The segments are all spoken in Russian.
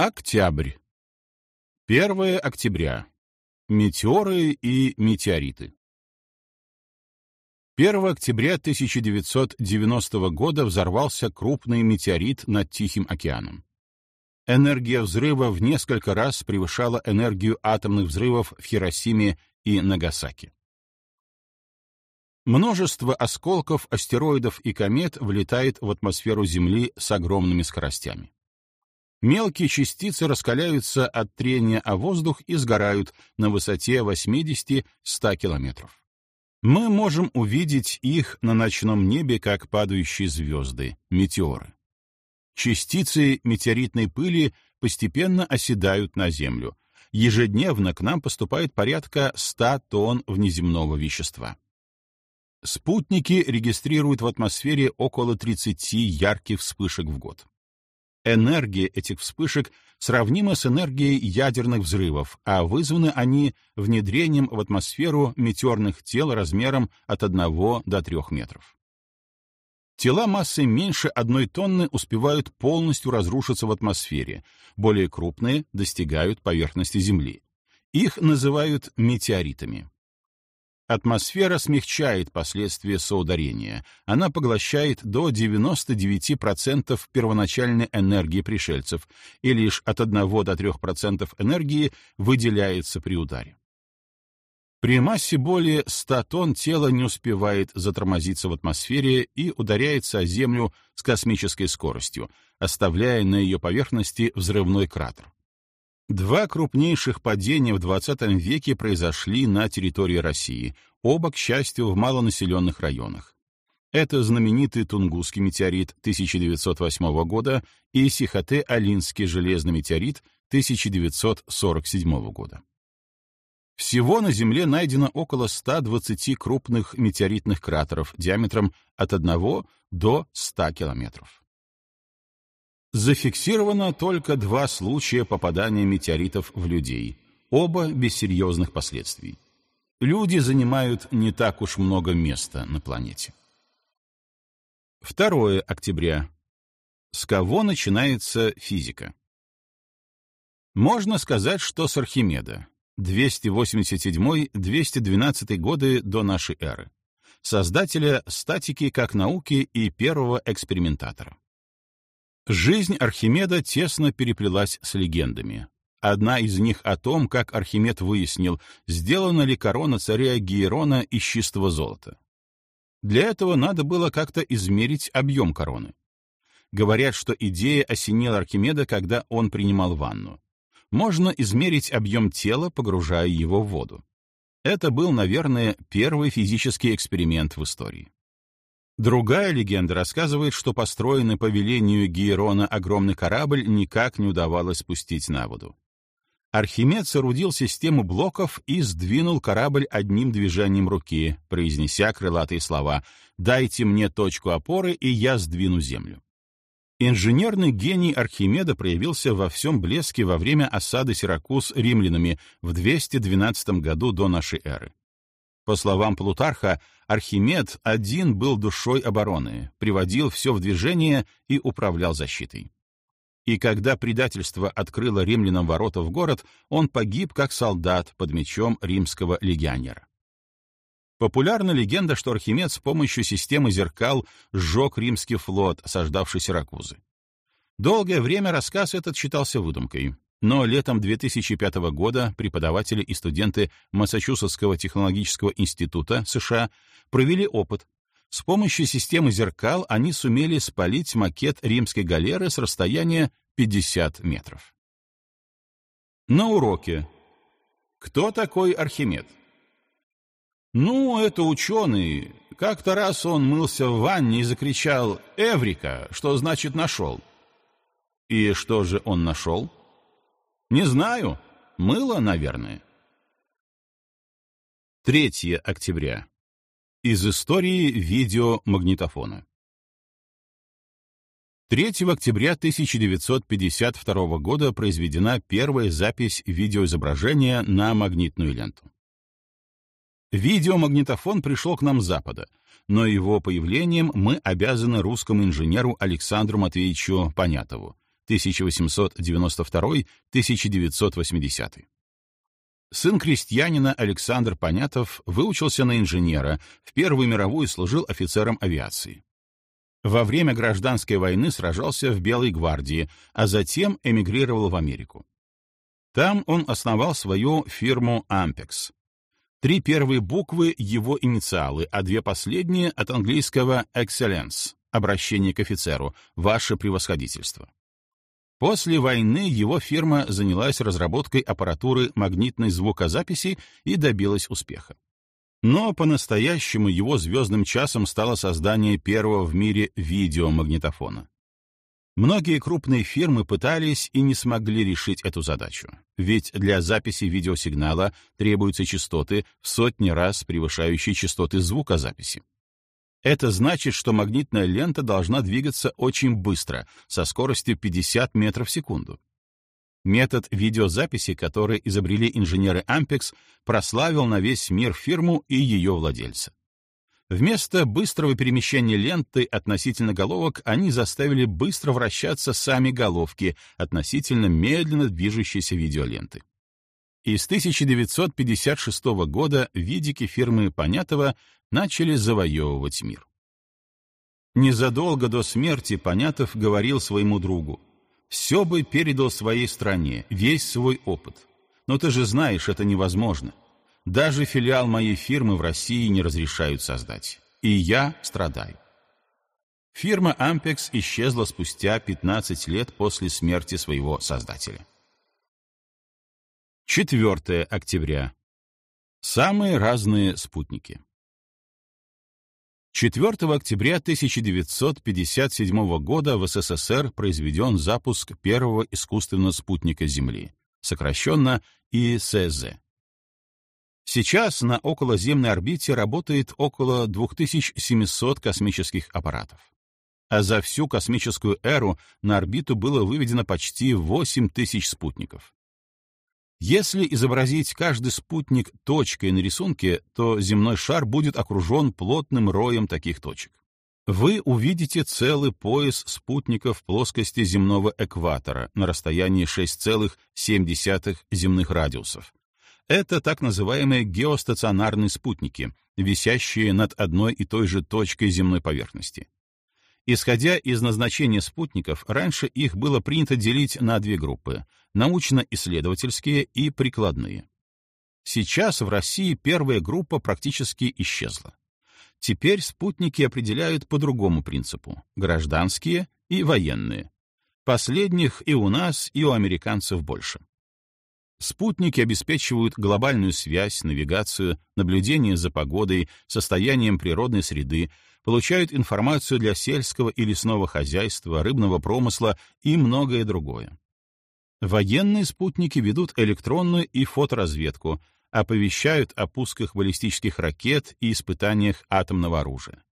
Октябрь. 1 октября. Метеоры и метеориты. 1 октября 1990 года взорвался крупный метеорит над Тихим океаном. Энергия взрыва в несколько раз превышала энергию атомных взрывов в Хиросиме и Нагасаки. Множество осколков, астероидов и комет влетает в атмосферу Земли с огромными скоростями. Мелкие частицы раскаляются от трения о воздух и сгорают на высоте 80-100 километров. Мы можем увидеть их на ночном небе, как падающие звезды, метеоры. Частицы метеоритной пыли постепенно оседают на Землю. Ежедневно к нам поступает порядка 100 тонн внеземного вещества. Спутники регистрируют в атмосфере около 30 ярких вспышек в год. Энергия этих вспышек сравнима с энергией ядерных взрывов, а вызваны они внедрением в атмосферу метеорных тел размером от 1 до 3 метров. Тела массой меньше одной тонны успевают полностью разрушиться в атмосфере, более крупные достигают поверхности Земли. Их называют метеоритами. Атмосфера смягчает последствия соударения. Она поглощает до 99% первоначальной энергии пришельцев, и лишь от 1 до 3% энергии выделяется при ударе. При массе более 100 тонн тело не успевает затормозиться в атмосфере и ударяется о Землю с космической скоростью, оставляя на ее поверхности взрывной кратер. Два крупнейших падения в XX веке произошли на территории России, оба, к счастью, в малонаселенных районах. Это знаменитый Тунгусский метеорит 1908 года и Сихоте-Алинский железный метеорит 1947 года. Всего на Земле найдено около 120 крупных метеоритных кратеров диаметром от 1 до 100 километров. Зафиксировано только два случая попадания метеоритов в людей, оба без серьезных последствий. Люди занимают не так уж много места на планете. 2 октября. С кого начинается физика? Можно сказать, что с Архимеда, 287-212 годы до нашей эры, создателя статики как науки и первого экспериментатора. Жизнь Архимеда тесно переплелась с легендами. Одна из них о том, как Архимед выяснил, сделана ли корона царя Гиерона из чистого золота. Для этого надо было как-то измерить объем короны. Говорят, что идея осенила Архимеда, когда он принимал ванну. Можно измерить объем тела, погружая его в воду. Это был, наверное, первый физический эксперимент в истории. Другая легенда рассказывает, что построенный по велению Гиерона огромный корабль никак не удавалось спустить на воду. Архимед соорудил систему блоков и сдвинул корабль одним движением руки, произнеся крылатые слова «Дайте мне точку опоры, и я сдвину землю». Инженерный гений Архимеда проявился во всем блеске во время осады Сиракуз римлянами в 212 году до нашей эры. По словам Плутарха, Архимед один был душой обороны, приводил все в движение и управлял защитой. И когда предательство открыло римлянам ворота в город, он погиб как солдат под мечом римского легионера. Популярна легенда, что Архимед с помощью системы зеркал сжег римский флот, осаждавший Сиракузы. Долгое время рассказ этот считался выдумкой. Но летом 2005 года преподаватели и студенты Массачусетского технологического института США провели опыт. С помощью системы зеркал они сумели спалить макет римской галеры с расстояния 50 метров. На уроке. Кто такой Архимед? Ну, это ученый. Как-то раз он мылся в ванне и закричал «Эврика!», что значит «нашел». И что же он нашел? Не знаю. Мыло, наверное. 3 октября. Из истории видеомагнитофона. 3 октября 1952 года произведена первая запись видеоизображения на магнитную ленту. Видеомагнитофон пришел к нам с Запада, но его появлением мы обязаны русскому инженеру Александру Матвеевичу Понятову, 1892-1980. Сын крестьянина Александр Понятов выучился на инженера, в Первую мировую служил офицером авиации. Во время гражданской войны сражался в Белой гвардии, а затем эмигрировал в Америку. Там он основал свою фирму Ampex. Три первые буквы — его инициалы, а две последние — от английского «excellence» — обращение к офицеру, «ваше превосходительство». После войны его фирма занялась разработкой аппаратуры магнитной звукозаписи и добилась успеха. Но по-настоящему его звездным часом стало создание первого в мире видеомагнитофона. Многие крупные фирмы пытались и не смогли решить эту задачу, ведь для записи видеосигнала требуются частоты в сотни раз превышающие частоты звукозаписи. Это значит, что магнитная лента должна двигаться очень быстро, со скоростью 50 метров в секунду. Метод видеозаписи, который изобрели инженеры Ampex, прославил на весь мир фирму и ее владельца. Вместо быстрого перемещения ленты относительно головок они заставили быстро вращаться сами головки относительно медленно движущейся видеоленты. И с 1956 года видики фирмы Понятова начали завоевывать мир. Незадолго до смерти Понятов говорил своему другу, «Все бы передал своей стране, весь свой опыт. Но ты же знаешь, это невозможно. Даже филиал моей фирмы в России не разрешают создать. И я страдаю». Фирма Ampex исчезла спустя 15 лет после смерти своего создателя. 4 октября. Самые разные спутники. 4 октября 1957 года в СССР произведен запуск первого искусственного спутника Земли, сокращенно ИСЗ. Сейчас на околоземной орбите работает около 2700 космических аппаратов. А за всю космическую эру на орбиту было выведено почти 8000 спутников. Если изобразить каждый спутник точкой на рисунке, то земной шар будет окружен плотным роем таких точек. Вы увидите целый пояс спутников плоскости земного экватора на расстоянии 6,7 земных радиусов. Это так называемые геостационарные спутники, висящие над одной и той же точкой земной поверхности. Исходя из назначения спутников, раньше их было принято делить на две группы — научно-исследовательские и прикладные. Сейчас в России первая группа практически исчезла. Теперь спутники определяют по другому принципу — гражданские и военные. Последних и у нас, и у американцев больше. Спутники обеспечивают глобальную связь, навигацию, наблюдение за погодой, состоянием природной среды, получают информацию для сельского и лесного хозяйства, рыбного промысла и многое другое. Военные спутники ведут электронную и фоторазведку, оповещают о пусках баллистических ракет и испытаниях атомного оружия.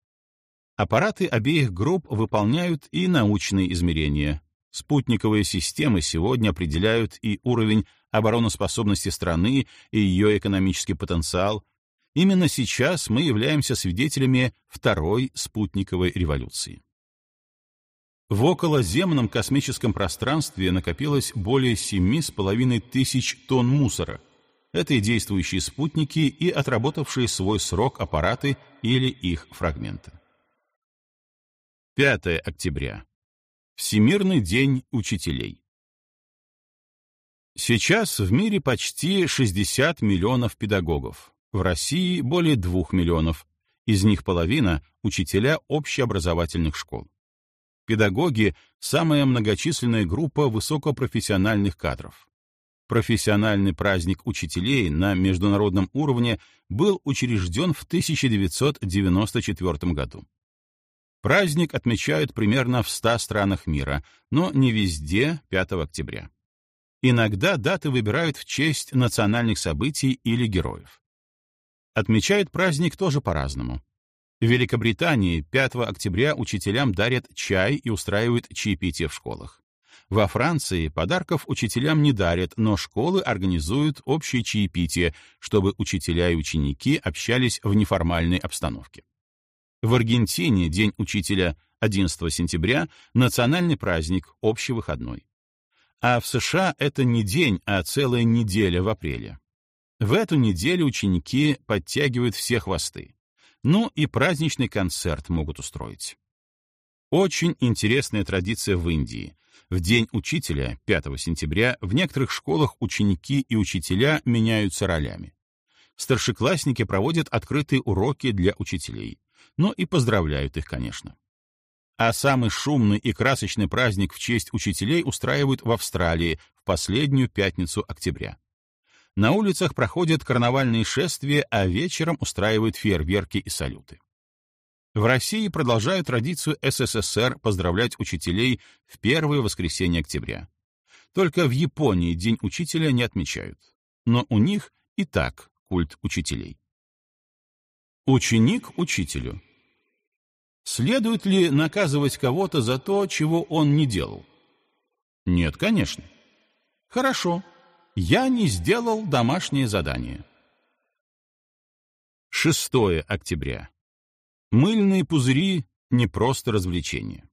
Аппараты обеих групп выполняют и научные измерения. Спутниковые системы сегодня определяют и уровень обороноспособности страны, и ее экономический потенциал, Именно сейчас мы являемся свидетелями второй спутниковой революции. В околоземном космическом пространстве накопилось более 7,5 тысяч тонн мусора. Это и действующие спутники, и отработавшие свой срок аппараты или их фрагменты. 5 октября. Всемирный день учителей. Сейчас в мире почти 60 миллионов педагогов, в России более 2 миллионов, из них половина — учителя общеобразовательных школ. Педагоги — самая многочисленная группа высокопрофессиональных кадров. Профессиональный праздник учителей на международном уровне был учрежден в 1994 году. Праздник отмечают примерно в 100 странах мира, но не везде 5 октября. Иногда даты выбирают в честь национальных событий или героев. Отмечают праздник тоже по-разному. В Великобритании 5 октября учителям дарят чай и устраивают чаепитие в школах. Во Франции подарков учителям не дарят, но школы организуют общее чаепитие, чтобы учителя и ученики общались в неформальной обстановке. В Аргентине День учителя 11 сентября — национальный праздник, общий выходной. А в США это не день, а целая неделя в апреле. В эту неделю ученики подтягивают все хвосты. Ну и праздничный концерт могут устроить. Очень интересная традиция в Индии. В День учителя, 5 сентября, в некоторых школах ученики и учителя меняются ролями. Старшеклассники проводят открытые уроки для учителей. Ну и поздравляют их, конечно. А самый шумный и красочный праздник в честь учителей устраивают в Австралии в последнюю пятницу октября. На улицах проходят карнавальные шествия, а вечером устраивают фейерверки и салюты. В России продолжают традицию СССР поздравлять учителей в первое воскресенье октября. Только в Японии День учителя не отмечают. Но у них и так культ учителей. Ученик учителю. Следует ли наказывать кого-то за то, чего он не делал? Нет, конечно. Хорошо. Я не сделал домашнее задание. 6 октября. Мыльные пузыри — не просто развлечение.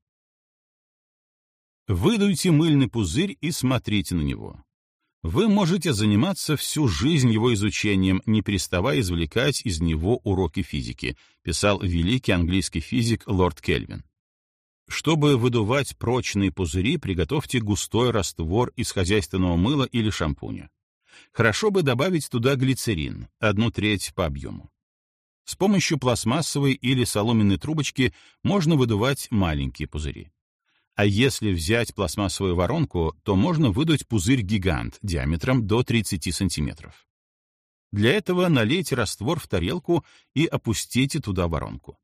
Выдуйте мыльный пузырь и смотрите на него. Вы можете заниматься всю жизнь его изучением, не переставая извлекать из него уроки физики, писал великий английский физик лорд Кельвин. Чтобы выдувать прочные пузыри, приготовьте густой раствор из хозяйственного мыла или шампуня. Хорошо бы добавить туда глицерин, одну треть по объему. С помощью пластмассовой или соломенной трубочки можно выдувать маленькие пузыри. А если взять пластмассовую воронку, то можно выдуть пузырь-гигант диаметром до 30 сантиметров. Для этого налейте раствор в тарелку и опустите туда воронку.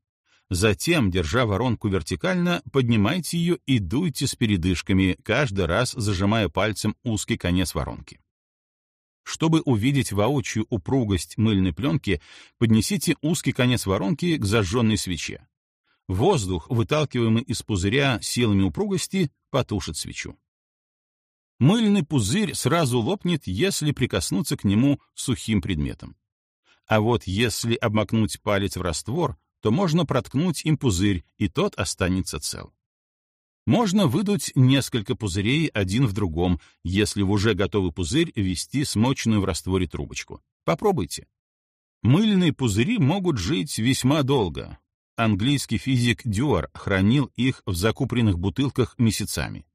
Затем, держа воронку вертикально, поднимайте ее и дуйте с передышками, каждый раз зажимая пальцем узкий конец воронки. Чтобы увидеть воочию упругость мыльной пленки, поднесите узкий конец воронки к зажженной свече. Воздух, выталкиваемый из пузыря силами упругости, потушит свечу. Мыльный пузырь сразу лопнет, если прикоснуться к нему сухим предметом. А вот если обмакнуть палец в раствор, то можно проткнуть им пузырь, и тот останется цел. Можно выдуть несколько пузырей один в другом, если в уже готовый пузырь ввести смоченную в растворе трубочку. Попробуйте. Мыльные пузыри могут жить весьма долго. Английский физик Дюар хранил их в закупленных бутылках месяцами.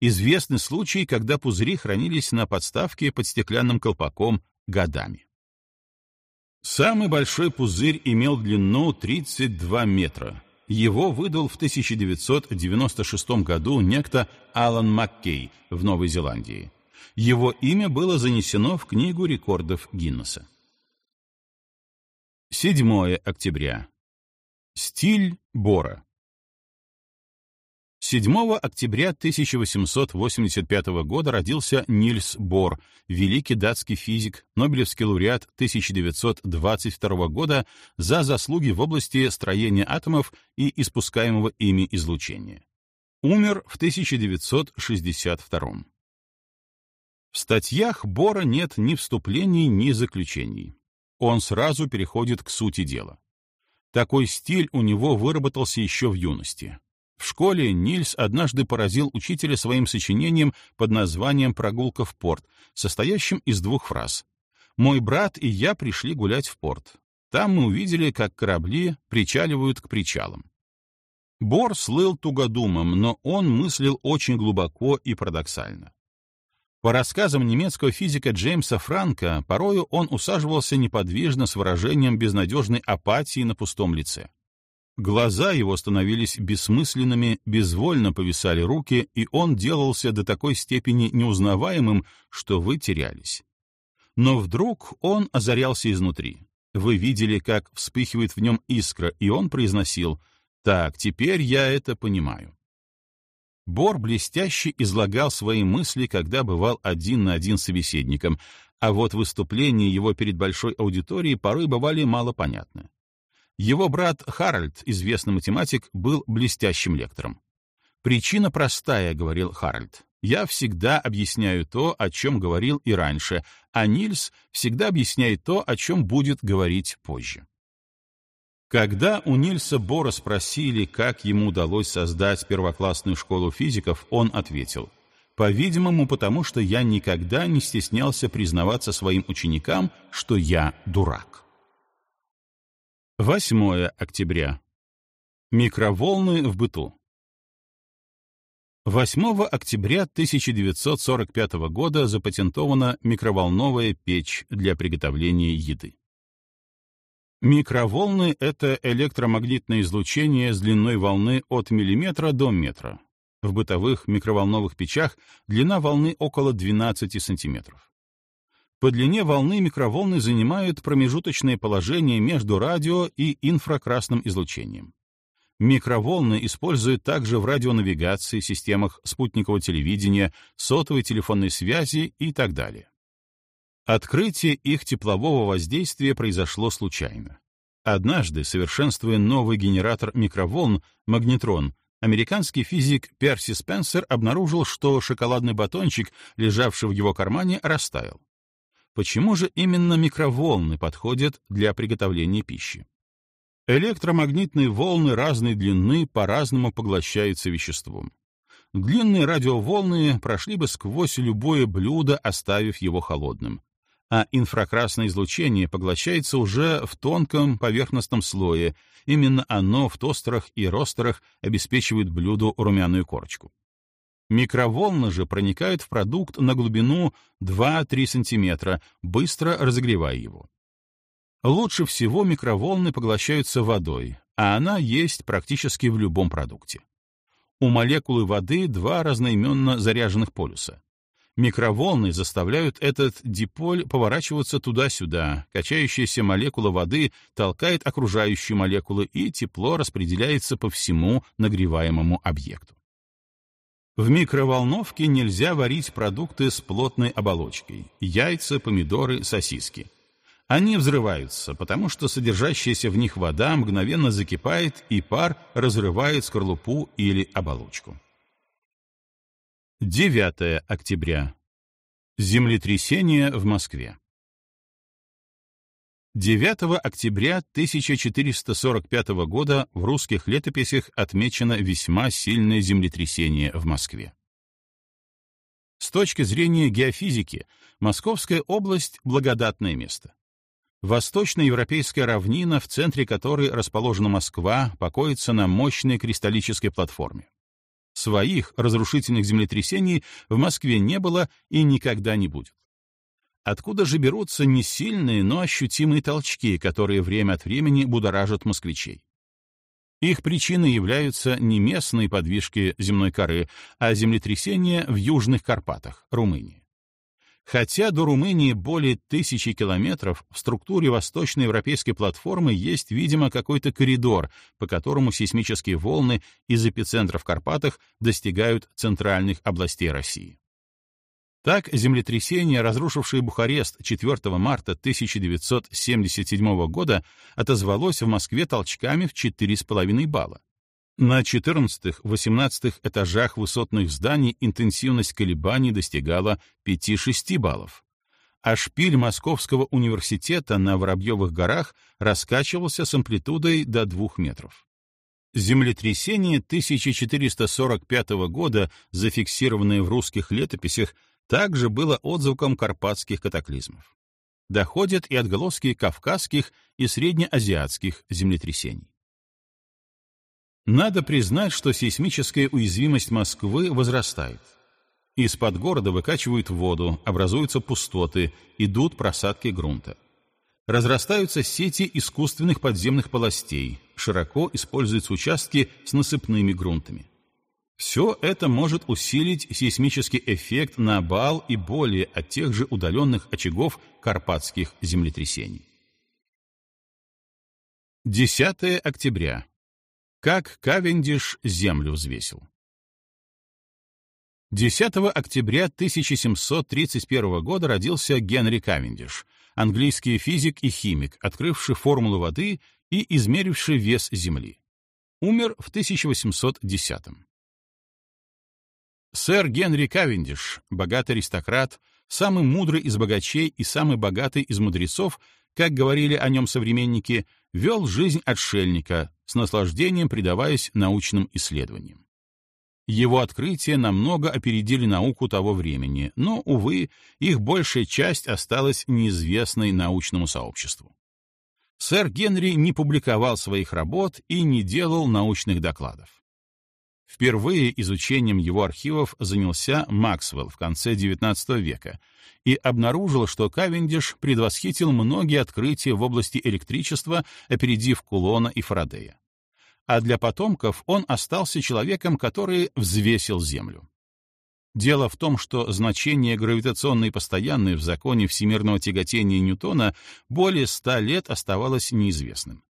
Известны случаи, когда пузыри хранились на подставке под стеклянным колпаком годами. Самый большой пузырь имел длину 32 метра. Его выдал в 1996 году некто Алан Маккей в Новой Зеландии. Его имя было занесено в Книгу рекордов Гиннесса. 7 октября. Стиль Бора. 7 октября 1885 года родился Нильс Бор, великий датский физик, Нобелевский лауреат 1922 года за заслуги в области строения атомов и испускаемого ими излучения. Умер в 1962. В статьях Бора нет ни вступлений, ни заключений. Он сразу переходит к сути дела. Такой стиль у него выработался еще в юности. В школе Нильс однажды поразил учителя своим сочинением под названием «Прогулка в порт», состоящим из двух фраз. «Мой брат и я пришли гулять в порт. Там мы увидели, как корабли причаливают к причалам». Бор слыл тугодумом, но он мыслил очень глубоко и парадоксально. По рассказам немецкого физика Джеймса Франка, порою он усаживался неподвижно с выражением безнадежной апатии на пустом лице. Глаза его становились бессмысленными, безвольно повисали руки, и он делался до такой степени неузнаваемым, что вы терялись. Но вдруг он озарялся изнутри. Вы видели, как вспыхивает в нем искра, и он произносил «Так, теперь я это понимаю». Бор блестяще излагал свои мысли, когда бывал один на один с собеседником, а вот выступления его перед большой аудиторией порой бывали мало понятны. Его брат Харальд, известный математик, был блестящим лектором. «Причина простая», — говорил Харальд. «Я всегда объясняю то, о чем говорил и раньше, а Нильс всегда объясняет то, о чем будет говорить позже». Когда у Нильса Бора спросили, как ему удалось создать первоклассную школу физиков, он ответил, «По-видимому, потому что я никогда не стеснялся признаваться своим ученикам, что я дурак». 8 октября. Микроволны в быту. 8 октября 1945 года запатентована микроволновая печь для приготовления еды. Микроволны — это электромагнитное излучение с длиной волны от миллиметра до метра. В бытовых микроволновых печах длина волны около 12 сантиметров. По длине волны микроволны занимают промежуточное положение между радио и инфракрасным излучением. Микроволны используют также в радионавигации, системах спутникового телевидения, сотовой телефонной связи и так далее. Открытие их теплового воздействия произошло случайно. Однажды, совершенствуя новый генератор микроволн, магнетрон, американский физик Перси Спенсер обнаружил, что шоколадный батончик, лежавший в его кармане, растаял. Почему же именно микроволны подходят для приготовления пищи? Электромагнитные волны разной длины по-разному поглощаются веществом. Длинные радиоволны прошли бы сквозь любое блюдо, оставив его холодным а инфракрасное излучение поглощается уже в тонком поверхностном слое. Именно оно в тостерах и ростерах обеспечивает блюду румяную корочку. Микроволны же проникают в продукт на глубину 2-3 см, быстро разогревая его. Лучше всего микроволны поглощаются водой, а она есть практически в любом продукте. У молекулы воды два разноименно заряженных полюса. Микроволны заставляют этот диполь поворачиваться туда-сюда, качающаяся молекула воды толкает окружающие молекулы, и тепло распределяется по всему нагреваемому объекту. В микроволновке нельзя варить продукты с плотной оболочкой — яйца, помидоры, сосиски. Они взрываются, потому что содержащаяся в них вода мгновенно закипает, и пар разрывает скорлупу или оболочку. 9 октября. Землетрясение в Москве. 9 октября 1445 года в русских летописях отмечено весьма сильное землетрясение в Москве. С точки зрения геофизики, Московская область — благодатное место. Восточноевропейская равнина, в центре которой расположена Москва, покоится на мощной кристаллической платформе. Своих разрушительных землетрясений в Москве не было и никогда не будет. Откуда же берутся не сильные, но ощутимые толчки, которые время от времени будоражат москвичей? Их причиной являются не местные подвижки земной коры, а землетрясения в Южных Карпатах, Румынии. Хотя до Румынии более тысячи километров, в структуре восточноевропейской платформы есть, видимо, какой-то коридор, по которому сейсмические волны из эпицентра в Карпатах достигают центральных областей России. Так, землетрясение, разрушившее Бухарест 4 марта 1977 года, отозвалось в Москве толчками в 4,5 балла. На 14-18 этажах высотных зданий интенсивность колебаний достигала 5-6 баллов, а шпиль Московского университета на Воробьевых горах раскачивался с амплитудой до 2 метров. Землетрясение 1445 года, зафиксированное в русских летописях, также было отзвуком карпатских катаклизмов. Доходят и отголоски кавказских и среднеазиатских землетрясений. Надо признать, что сейсмическая уязвимость Москвы возрастает. Из-под города выкачивают воду, образуются пустоты, идут просадки грунта. Разрастаются сети искусственных подземных полостей, широко используются участки с насыпными грунтами. Все это может усилить сейсмический эффект на бал и более от тех же удаленных очагов карпатских землетрясений. 10 октября. Как Кавендиш землю взвесил. 10 октября 1731 года родился Генри Кавендиш, английский физик и химик, открывший формулу воды и измеривший вес Земли. Умер в 1810 -м. Сэр Генри Кавендиш, богатый аристократ, самый мудрый из богачей и самый богатый из мудрецов, как говорили о нем современники, вел жизнь отшельника, с наслаждением предаваясь научным исследованиям. Его открытия намного опередили науку того времени, но, увы, их большая часть осталась неизвестной научному сообществу. Сэр Генри не публиковал своих работ и не делал научных докладов. Впервые изучением его архивов занялся Максвелл в конце XIX века и обнаружил, что Кавендиш предвосхитил многие открытия в области электричества, опередив Кулона и Фарадея а для потомков он остался человеком, который взвесил Землю. Дело в том, что значение гравитационной постоянной в законе всемирного тяготения Ньютона более ста лет оставалось неизвестным.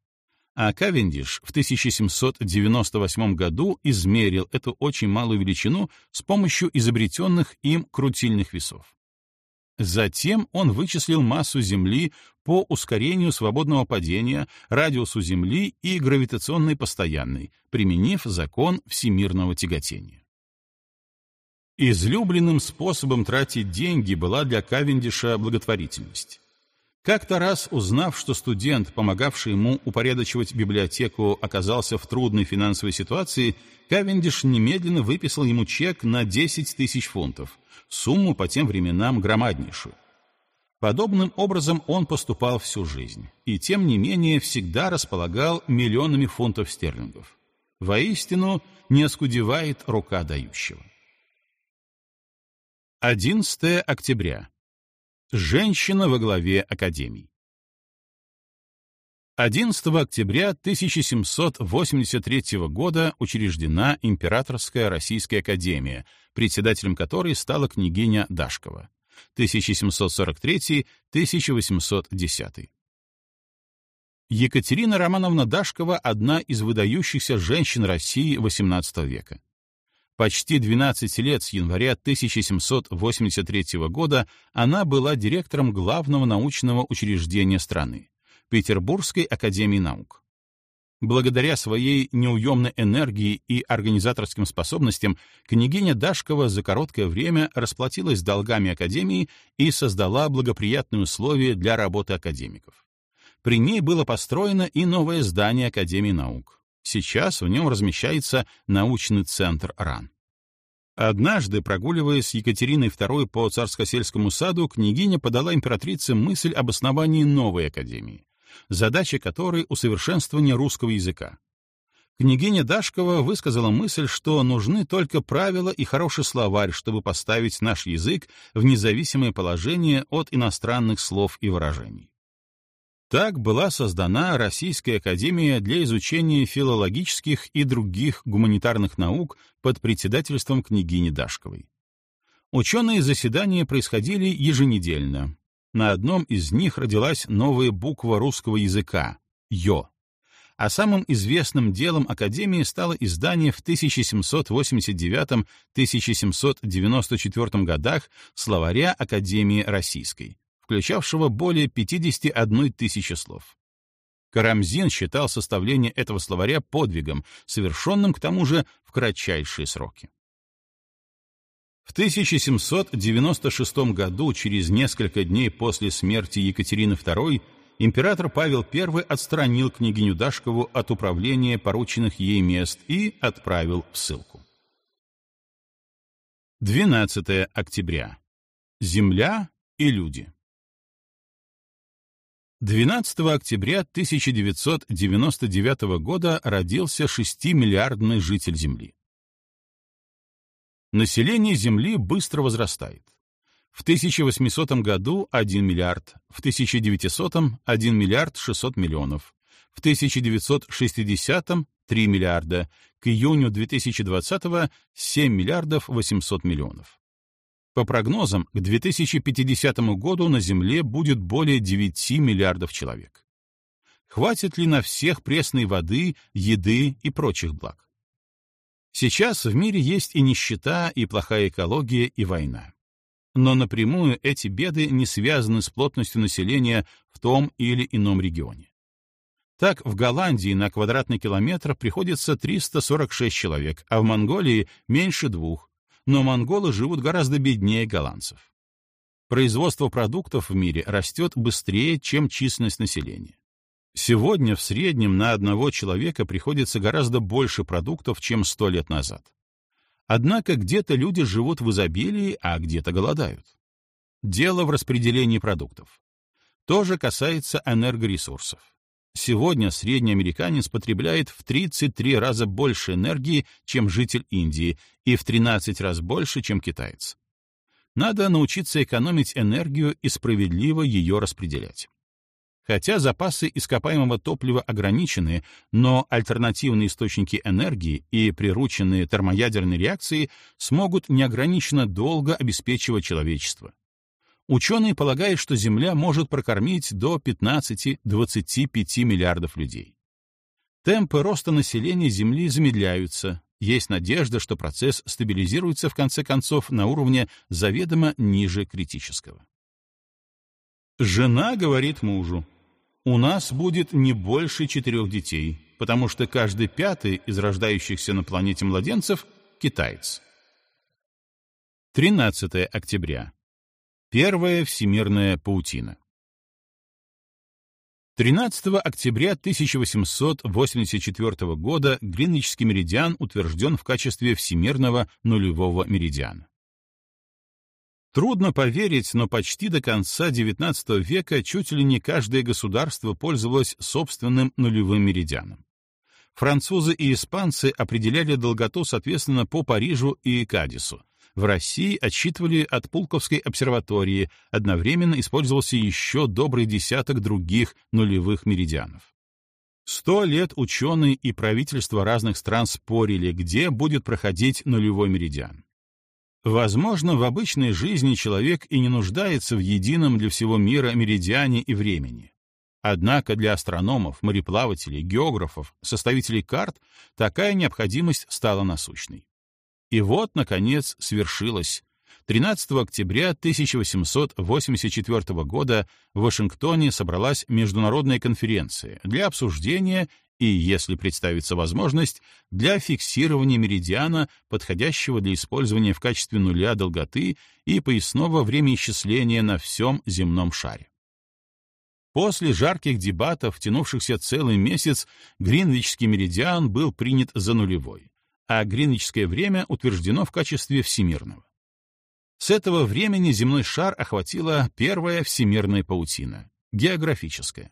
А Кавендиш в 1798 году измерил эту очень малую величину с помощью изобретенных им крутильных весов. Затем он вычислил массу Земли по ускорению свободного падения, радиусу Земли и гравитационной постоянной, применив закон всемирного тяготения. Излюбленным способом тратить деньги была для Кавендиша благотворительность. Как-то раз, узнав, что студент, помогавший ему упорядочивать библиотеку, оказался в трудной финансовой ситуации, Кавендиш немедленно выписал ему чек на 10 тысяч фунтов, сумму по тем временам громаднейшую. Подобным образом он поступал всю жизнь, и тем не менее всегда располагал миллионами фунтов стерлингов. Воистину, не оскудевает рука дающего. 11 октября. Женщина во главе Академии. 11 октября 1783 года учреждена Императорская Российская Академия, председателем которой стала княгиня Дашкова. 1743-1810. Екатерина Романовна Дашкова — одна из выдающихся женщин России XVIII века. Почти 12 лет с января 1783 года она была директором главного научного учреждения страны — Петербургской академии наук. Благодаря своей неуемной энергии и организаторским способностям княгиня Дашкова за короткое время расплатилась долгами Академии и создала благоприятные условия для работы академиков. При ней было построено и новое здание Академии наук. Сейчас в нем размещается научный центр РАН. Однажды, прогуливаясь с Екатериной II по царско-сельскому саду, княгиня подала императрице мысль об основании новой академии, задача которой — усовершенствование русского языка. Княгиня Дашкова высказала мысль, что нужны только правила и хороший словарь, чтобы поставить наш язык в независимое положение от иностранных слов и выражений. Так была создана Российская академия для изучения филологических и других гуманитарных наук под председательством княгини Дашковой. Ученые заседания происходили еженедельно. На одном из них родилась новая буква русского языка — «ё». А самым известным делом Академии стало издание в 1789-1794 годах словаря Академии Российской, включавшего более 51 тысячи слов. Карамзин считал составление этого словаря подвигом, совершенным к тому же в кратчайшие сроки. В 1796 году, через несколько дней после смерти Екатерины II, император Павел I отстранил княгиню Дашкову от управления порученных ей мест и отправил в ссылку. 12 октября. Земля и люди. 12 октября 1999 года родился 6-миллиардный житель Земли. Население Земли быстро возрастает. В 1800 году 1 миллиард, в 1900 — 1 миллиард 600 миллионов, в 1960 — 3 миллиарда, к июню 2020 — 7 миллиардов 800 миллионов. По прогнозам, к 2050 году на Земле будет более 9 миллиардов человек. Хватит ли на всех пресной воды, еды и прочих благ? Сейчас в мире есть и нищета, и плохая экология, и война. Но напрямую эти беды не связаны с плотностью населения в том или ином регионе. Так, в Голландии на квадратный километр приходится 346 человек, а в Монголии меньше двух, но монголы живут гораздо беднее голландцев. Производство продуктов в мире растет быстрее, чем численность населения. Сегодня в среднем на одного человека приходится гораздо больше продуктов, чем сто лет назад. Однако где-то люди живут в изобилии, а где-то голодают. Дело в распределении продуктов. То же касается энергоресурсов. Сегодня средний американец потребляет в 33 раза больше энергии, чем житель Индии, и в 13 раз больше, чем китаец. Надо научиться экономить энергию и справедливо ее распределять. Хотя запасы ископаемого топлива ограничены, но альтернативные источники энергии и прирученные термоядерные реакции смогут неограниченно долго обеспечивать человечество. Ученые полагают, что Земля может прокормить до 15-25 миллиардов людей. Темпы роста населения Земли замедляются. Есть надежда, что процесс стабилизируется в конце концов на уровне заведомо ниже критического. Жена говорит мужу, «У нас будет не больше четырех детей, потому что каждый пятый из рождающихся на планете младенцев — китаец». 13 октября. Первая всемирная паутина. 13 октября 1884 года Гринвичский меридиан утвержден в качестве всемирного нулевого меридиана. Трудно поверить, но почти до конца XIX века чуть ли не каждое государство пользовалось собственным нулевым меридианом. Французы и испанцы определяли долготу, соответственно, по Парижу и Кадису, в России отсчитывали от Пулковской обсерватории, одновременно использовался еще добрый десяток других нулевых меридианов. Сто лет ученые и правительства разных стран спорили, где будет проходить нулевой меридиан. Возможно, в обычной жизни человек и не нуждается в едином для всего мира меридиане и времени. Однако для астрономов, мореплавателей, географов, составителей карт такая необходимость стала насущной. И вот, наконец, свершилось. 13 октября 1884 года в Вашингтоне собралась международная конференция для обсуждения и, если представится возможность, для фиксирования меридиана, подходящего для использования в качестве нуля долготы и поясного времяисчисления на всем земном шаре. После жарких дебатов, тянувшихся целый месяц, Гринвичский меридиан был принят за нулевой а гринвичское время утверждено в качестве всемирного. С этого времени земной шар охватила первая всемирная паутина — географическая.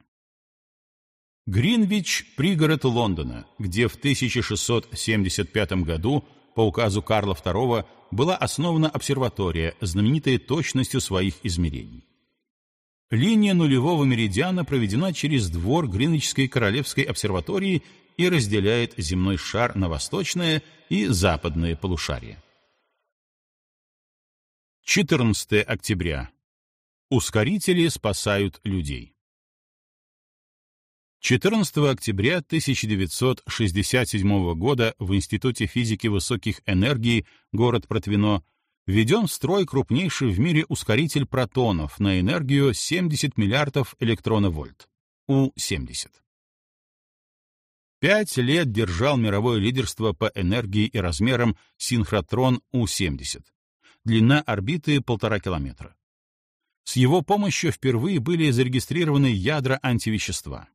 Гринвич — пригород Лондона, где в 1675 году по указу Карла II была основана обсерватория, знаменитая точностью своих измерений. Линия нулевого меридиана проведена через двор Гринвичской королевской обсерватории и разделяет земной шар на восточное и западное полушария. 14 октября. Ускорители спасают людей. 14 октября 1967 года в Институте физики высоких энергий город Протвино введен в строй крупнейший в мире ускоритель протонов на энергию 70 миллиардов электроновольт, У-70. Пять лет держал мировое лидерство по энергии и размерам синхротрон У-70. Длина орбиты — полтора километра. С его помощью впервые были зарегистрированы ядра антивещества.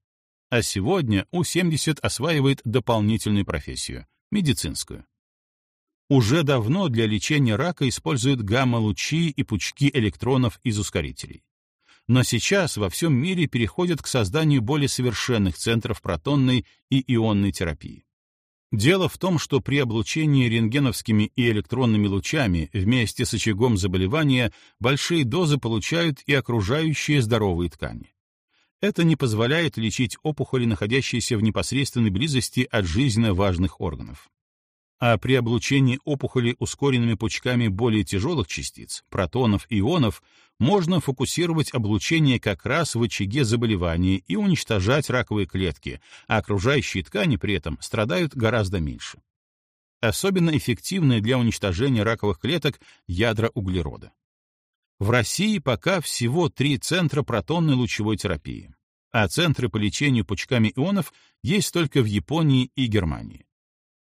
А сегодня У-70 осваивает дополнительную профессию — медицинскую. Уже давно для лечения рака используют гамма-лучи и пучки электронов из ускорителей но сейчас во всем мире переходят к созданию более совершенных центров протонной и ионной терапии. Дело в том, что при облучении рентгеновскими и электронными лучами вместе с очагом заболевания большие дозы получают и окружающие здоровые ткани. Это не позволяет лечить опухоли, находящиеся в непосредственной близости от жизненно важных органов а при облучении опухоли ускоренными пучками более тяжелых частиц, протонов и ионов, можно фокусировать облучение как раз в очаге заболевания и уничтожать раковые клетки, а окружающие ткани при этом страдают гораздо меньше. Особенно эффективны для уничтожения раковых клеток ядра углерода. В России пока всего три центра протонной лучевой терапии, а центры по лечению пучками ионов есть только в Японии и Германии.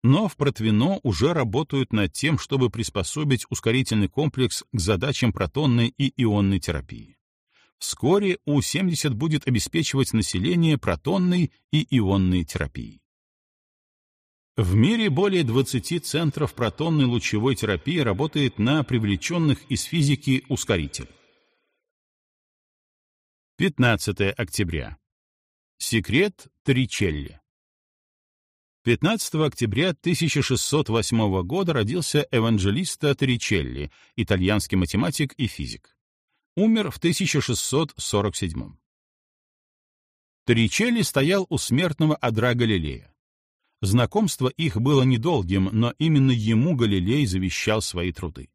Но в Протвино уже работают над тем, чтобы приспособить ускорительный комплекс к задачам протонной и ионной терапии. Вскоре У-70 будет обеспечивать население протонной и ионной терапией. В мире более 20 центров протонной лучевой терапии работает на привлеченных из физики ускоритель. 15 октября. Секрет Тричелли. 15 октября 1608 года родился Эванджелиста Торричелли, итальянский математик и физик. Умер в 1647. Торричелли стоял у смертного одра Галилея. Знакомство их было недолгим, но именно ему Галилей завещал свои труды.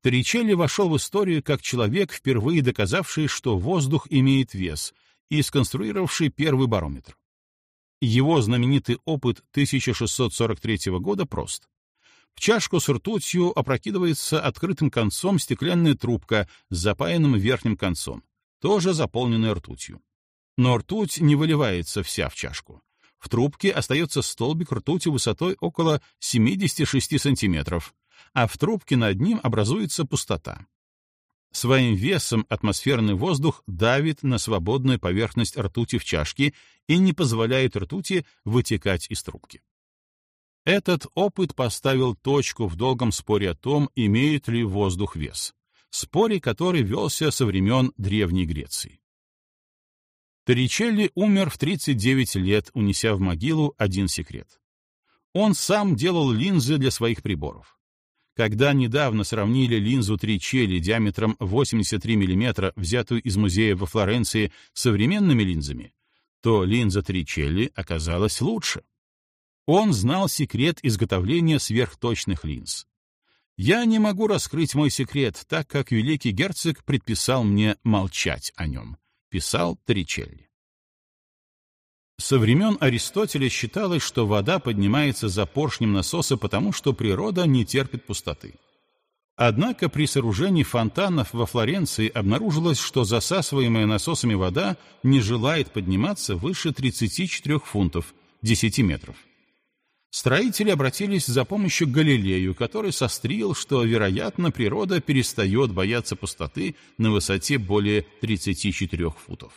Торричелли вошел в историю как человек, впервые доказавший, что воздух имеет вес, и сконструировавший первый барометр. Его знаменитый опыт 1643 года прост. В чашку с ртутью опрокидывается открытым концом стеклянная трубка с запаянным верхним концом, тоже заполненная ртутью. Но ртуть не выливается вся в чашку. В трубке остается столбик ртути высотой около 76 сантиметров, а в трубке над ним образуется пустота. Своим весом атмосферный воздух давит на свободную поверхность ртути в чашке и не позволяет ртути вытекать из трубки. Этот опыт поставил точку в долгом споре о том, имеет ли воздух вес, споре, который велся со времен Древней Греции. Торричелли умер в 39 лет, унеся в могилу один секрет. Он сам делал линзы для своих приборов. Когда недавно сравнили линзу Тричелли диаметром 83 мм, взятую из музея во Флоренции, с современными линзами, то линза Тричелли оказалась лучше. Он знал секрет изготовления сверхточных линз. Я не могу раскрыть мой секрет, так как великий герцог предписал мне молчать о нем, писал Тричелли. Со времен Аристотеля считалось, что вода поднимается за поршнем насоса потому, что природа не терпит пустоты. Однако при сооружении фонтанов во Флоренции обнаружилось, что засасываемая насосами вода не желает подниматься выше 34 фунтов, 10 метров. Строители обратились за помощью к Галилею, который сострил, что, вероятно, природа перестает бояться пустоты на высоте более 34 футов.